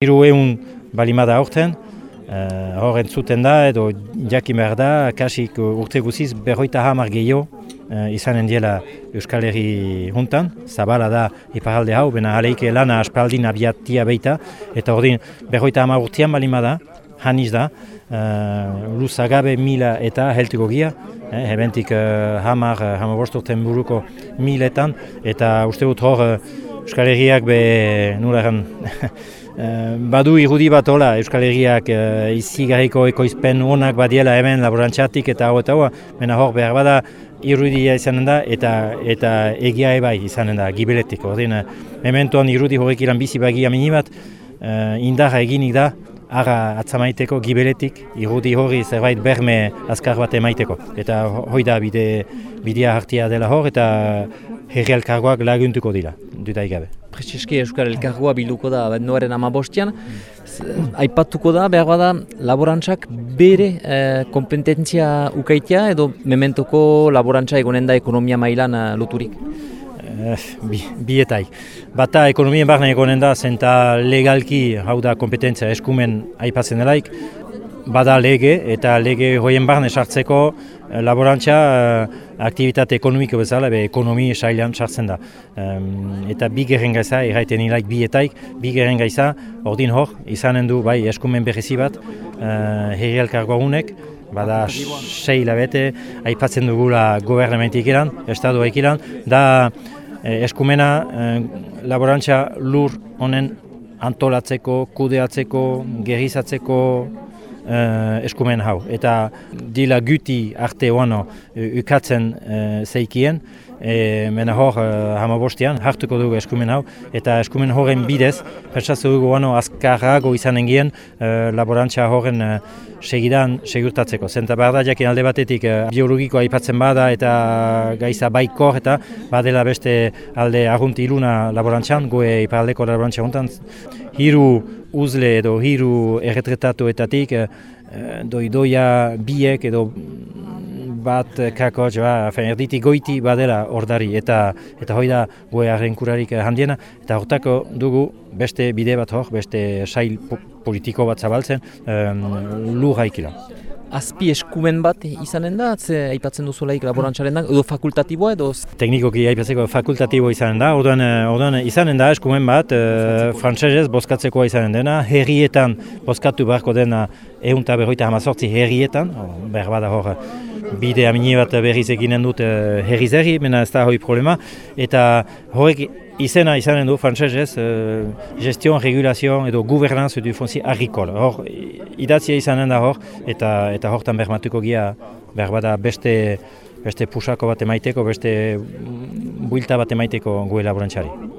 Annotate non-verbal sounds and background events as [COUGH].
Hiru egun balimada aurten, uh, hor entzuten da edo jakin behar da, kasik urte guziz berroita hamar gehiago uh, izanen diela Euskal Herri juntan, zabala da iparalde hau, bena aleike lana aspaldin abiatia beita, eta ordin berroita hamar urtean balimada, haniz da, uh, luzagabe mila eta heltuko gia, eh, hebentik uh, hamar, hamar bosturten buruko miletan, eta uste dut hor Euskal Herriak be nularen [LAUGHS] Eh, badu irudi bat hola, Euskal Herriak uh, izi garriko ekoizpen honak badiela hemen laborantzatik eta hau eta hau, mena hor behar bada irudia izanen da eta eta egia ebai izanen da, gibeletik. Ordin, mementoan irudi horrek ilan bizi bagia minibat, uh, indarra eginik da, ara atzamaiteko gibeletik, irudi hori zerbait berme azkar bat emaiteko. Eta hoi da bide, bidea hartia dela hor eta herri elkargoak laguntuko dira, dutai gabe. Prezeski Euskal Elkargoa bilduko da benduaren amabostian. Aipatuko da, behar bada, laborantzak bere eh, kompetentzia ukaitea edo mementoko laborantza egonen da ekonomia mailan eh, loturik? Eh, bi, bietai. Bata ekonomien barne egonen da, zenta legalki hau da kompetentzia eskumen aipatzen delaik, bada lege eta lege hoien barne sartzeko eh, laborantza uh, aktivitate ekonomiko bezala, be ekonomi sailan sartzen da. Um, eta bi gerren gaiza, erraiten ilaik bietaik, bi gerren gaiza, ordin hor, izanen du bai eskumen berrezi bat, uh, herri elkargoa unek, bada sei labete, aipatzen dugula gobernamentik iran, estadua ikiran, da eskumena laborantza lur honen antolatzeko, kudeatzeko, gerrizatzeko, uh, eskumen hau. Eta dila guti arte oano uh, ukatzen uh, zeikien, e, mena hor uh, hamabostian, hartuko dugu eskumen hau, eta eskumen horren bidez, pertsatzu dugu oano azkarrago izan engien uh, laborantza horren uh, segidan segurtatzeko. Zenta behar jakin alde batetik uh, biologikoa aipatzen bada eta gaiza baikor eta badela beste alde arrunti iluna laborantzan, goe iparaldeko laborantza hontan, hiru uzle edo hiru erretretatuetatik e, doidoia biek edo bat kako, ba, erditi goiti badela ordari. Eta eta hoi da goe arrenkurarik handiena. Eta hortako dugu beste bide bat hor, beste sail politiko bat zabaltzen um, lur haikila. Azpi eskumen bat izanen da, ze aipatzen duzulaik laborantzaren da, edo fakultatiboa edo? Teknikoki aipatzeko fakultatibo izanen da, orduan, eh, orduan izanen da eskumen bat, e, frantsesez bozkatzekoa izanen dena, herrietan bozkatu beharko dena egun eta berroita hamazortzi herrietan, behar bada hor bide amini bat berriz eginen dut uh, herri zerri, mena ez da hoi problema, eta horrek izena izanen du frantzesez uh, gestion, regulazio edo guvernanz du fonzi agrikol. Hor, idatzia izanen da hor, eta eta hortan bermatuko gia behar bada beste, beste pusako bat emaiteko, beste builta bat emaiteko gu elaborantxari.